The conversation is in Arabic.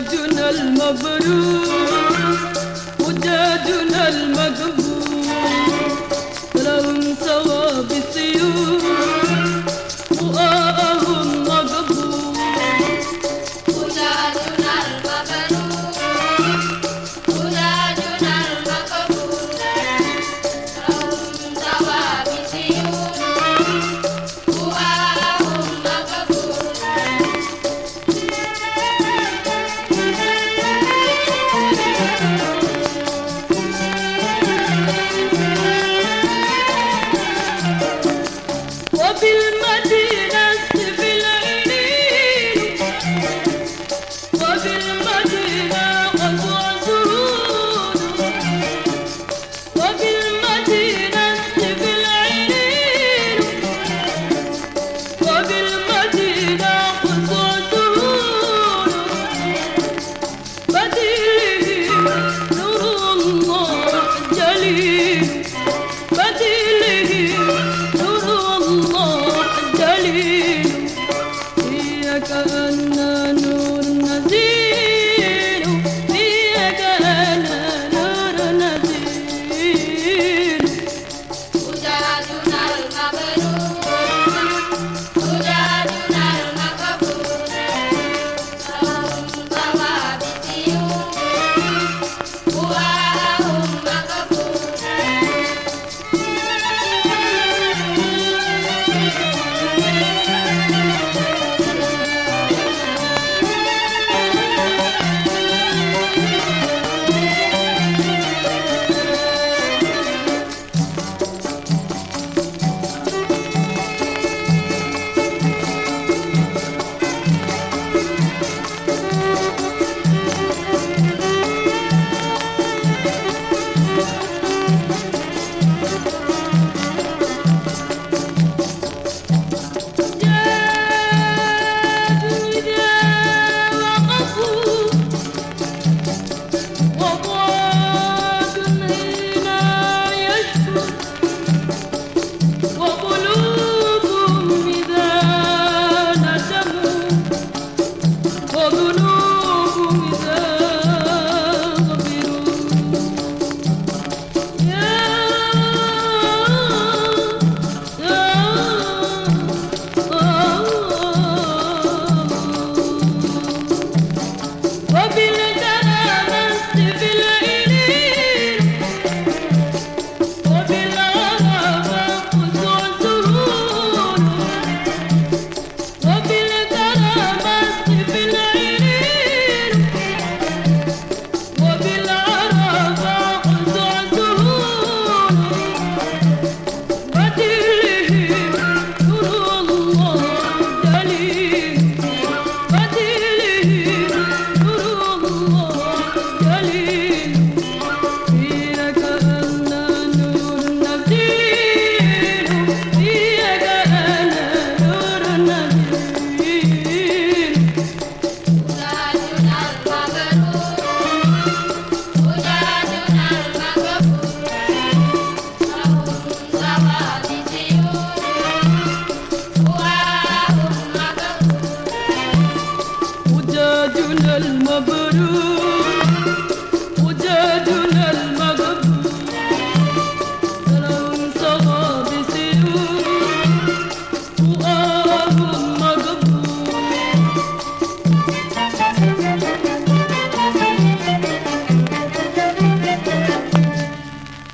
ودادنا المبرور ودادنا المقبول.